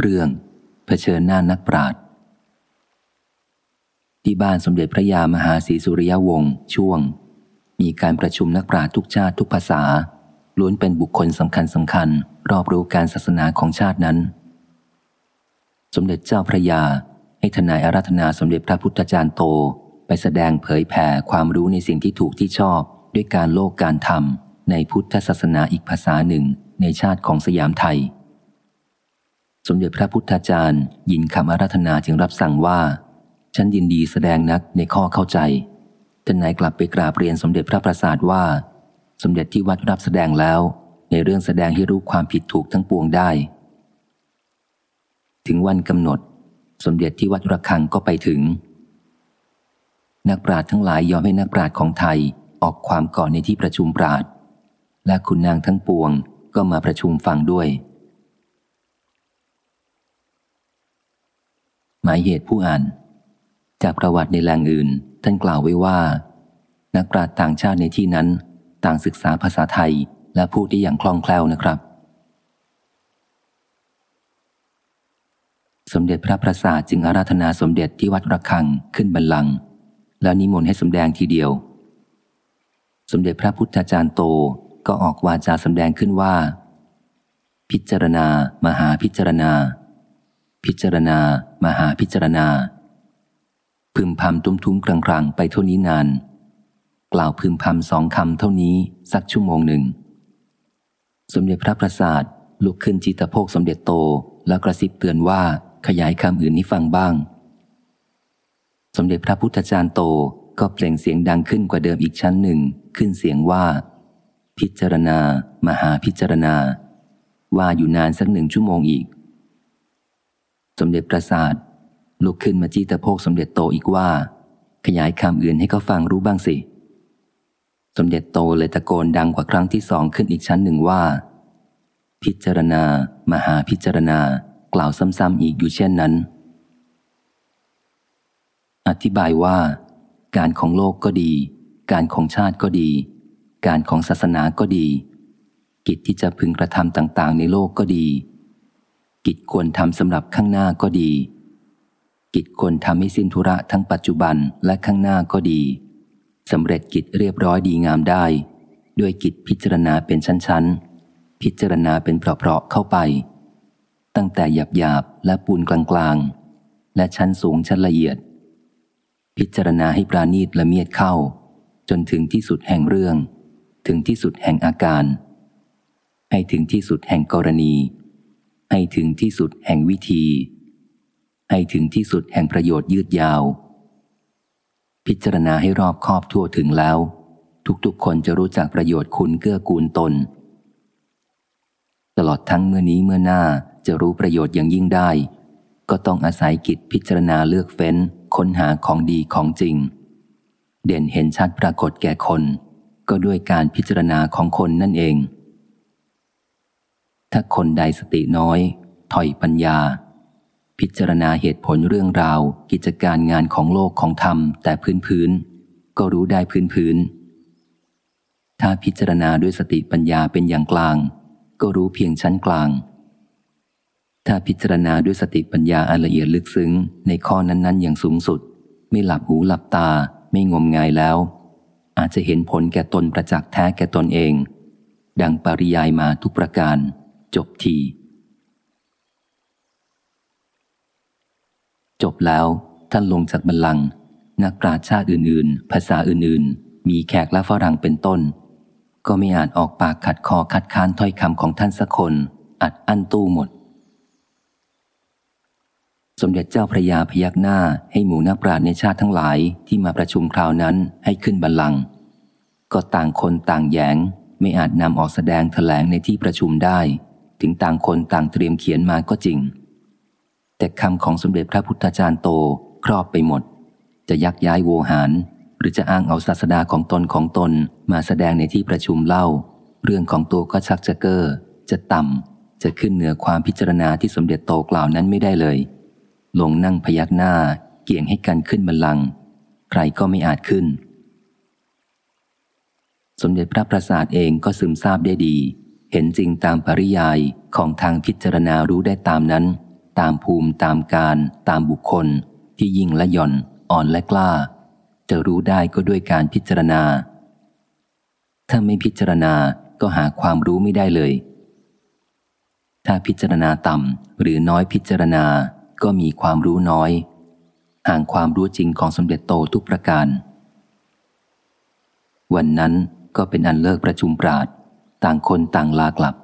เรื่องเผชิญหน้านักปราชญ์ที่บ้านสมเด็จพระยามหาศรีสุริยวงศ์ช่วง มีการประชุมนักปราชญ์ทุกชาติทุกภาษา ล้วนเป็นบุคคลสำคัญสำคัญ รอบรู้การศาสนาของชาตินั้น สมเด็จเจ้าพระยา ให้ทนายอารัธนาสมเด็จพระพุทธจารย์โต ไปแสดงเผยแผ่ความรู้ในสิ่งที่ถูกที่ชอบ ด้วยการโลกการทำในพุทธศาสนาอีกภาษาหนึ่งในชาติของสยามไทย สมเด็จพระพุทธจารย์ ยินคำอารัธนาจึงรับสั่งว่า ฉันยินดีแสดงนักในข้อเข้าใจท่านายกลับไปกราบเรียนสมเด็จพระประสาทว่า สมเด็จที่วัดรับแสดงแล้ว ในเรื่องแสดงให้รู้ความผิดถูกทั้งปวงได้ ถึงวันกำหนด สมเด็จที่วัดระฆังก็ไปถึง นักปราชญ์ทั้งหลายยอมให้นักปราชญ์ของไทยออกความก่อนในที่ประชุมปราชญ์และคุณนางทั้งปวงก็มาประชุมฟังด้วย มายเหตุผู้อ่าน จากประวัติในแหล่งอื่น ท่านกล่าวไว้ว่า นักปราชญ์ต่างชาติในที่นั้น ต่างศึกษาภาษาไทยและพูดได้อย่างคล่องแคล่วนะครับ สมเด็จพระประสาทจึงอาราธนาสมเด็จที่วัดระฆังขึ้นบันลัง แล้วนิมนต์ให้สมแดงทีเดียว สมเด็จพระพุทธจารย์โตก็ออกวาจาสำแดงขึ้นว่า พิจารณา มหาพิจารณา พิจารณา มหาพิจารณา พึมพำตุ้มทุ้มกลางๆ ไปเท่านี้นาน กล่าวพึมพำสองคำเท่านี้สักชั่วโมงหนึ่ง สมเด็จพระประสาทลุกขึ้นจิตโภคสมเด็จโตแล้วกระซิบเตือนว่าขยายคำอื่นนี้ฟังบ้าง สมเด็จพระพุทธจารย์โตก็เปล่งเสียงดังขึ้นกว่าเดิมอีกชั้นหนึ่ง ขึ้นเสียงว่า พิจารณา มหาพิจารณา ว่าอยู่นานสักหนึ่งชั่วโมงอีก สมเด็จประสาทลุกขึ้นมาจี้ตะโพกสมเด็จโตอีกว่า ขยายคำอื่นให้เขาฟังรู้บ้างสิ สมเด็จโตเลยตะโกนดังกว่าครั้งที่สองขึ้นอีกชั้นหนึ่งว่า พิจารณา มหาพิจารณา กล่าวซ้ำๆอีกอยู่เช่นนั้น อธิบายว่า การของโลกก็ดี การของชาติก็ดี การของศาสนาก็ดี กิจที่จะพึงกระทำต่างๆ ในโลกก็ดี กิจควรทำสำหรับข้างหน้าก็ดี กิจควรทำให้สิ้นธุระทั้งปัจจุบันและข้างหน้าก็ดีสำเร็จกิจเรียบร้อยดีงามได้ ด้วยกิจพิจารณาเป็นชั้นๆ พิจารณาเป็นเพราะๆเข้าไป ตั้งแต่หยาบหยาบและปูนกลางๆ และชั้นสูงชั้นละเอียด พิจารณาให้ปราณีตละเมียดเข้า จนถึงที่สุดแห่งเรื่อง ถึงที่สุดแห่งอาการ ให้ถึงที่สุดแห่งกรณี ให้ถึงที่สุดแห่งวิธี ให้ถึงที่สุดแห่งประโยชน์ยืดยาว พิจารณาให้รอบครอบทั่วถึงแล้ว ทุกๆคนจะรู้จักประโยชน์คุณเกื้อกูลตน ตลอดทั้งเมื่อนี้เมื่อหน้าจะรู้ประโยชน์อย่างยิ่งได้ ก็ต้องอาศัยกิจพิจารณาเลือกเฟ้น ค้นหาของดีของจริง เด่นเห็นชัดปรากฏแก่คน ก็ด้วยการพิจารณาของคนนั่นเอง ถ้าคนใดสติน้อย ถอยปัญญา พิจารณาเหตุผลเรื่องราว กิจการงานของโลกของธรรม แต่พื้นพื้น ก็รู้ได้พื้นพื้น ถ้าพิจารณาด้วยสติปัญญาเป็นอย่างกลาง ก็รู้เพียงชั้นกลาง ถ้าพิจารณาด้วยสติปัญญาอันละเอียดลึกซึ้ง ในข้อนั้น ๆ อย่างสูงสุด ไม่หลับหูหลับตา ไม่งมงายแล้ว อาจจะเห็นผลแก่ตนประจักษ์แท้แก่ตนเอง ดังปริยายมาทุกประการ จบที จบแล้วท่านลงจากบัลลังก์นักปราชาติอื่นๆ ภาษาอื่นๆ มีแขกและฝรั่งเป็นต้น ก็ไม่อาจออกปากขัดคอคัดค้านถ้อยคำของท่านสักคน อัดอั้นตู้หมด สมเด็จเจ้าพระยาพยักหน้าให้หมู่นักปราชญ์ในชาติทั้งหลายที่มาประชุมคราวนั้นให้ขึ้นบัลลังก์ก็ต่างคนต่างแยงไม่อาจนำออกแสดงถแถลงในที่ประชุมได้ ถึงต่างคนต่างเตรียมเขียนมาก็จริง แต่คำของสมเด็จพระพุทธจารย์โตครอบไปหมด จะยักย้ายโวหาร หรือจะอ้างเอาศาสดาของตนของตนมาแสดงในที่ประชุมเล่า เรื่องของตัวก็ชักจะเก้อจะต่ำจะขึ้นเหนือความพิจารณาที่สมเด็จโตกล่าวนั้นไม่ได้เลย ลงนั่งพยักหน้า เกี่ยงให้กันขึ้นบันลัง ใครก็ไม่อาจขึ้น สมเด็จพระประสาทเองก็ซึมซาบได้ดี เห็นจริงตามปริยายของทางพิจารณารู้ได้ตามนั้น ตามภูมิตามการ ตามบุคคล ที่ยิ่งและหย่อน อ่อนและกล้า จะรู้ได้ก็ด้วยการพิจารณา ถ้าไม่พิจารณาก็หาความรู้ไม่ได้เลย ถ้าพิจารณาต่ำหรือน้อยพิจารณาก็มีความรู้น้อย ห่างความรู้จริงของสมเด็จโตทุกประการ วันนั้นก็เป็นอันเลิกประชุมปราด ต่างคนต่างลากลับ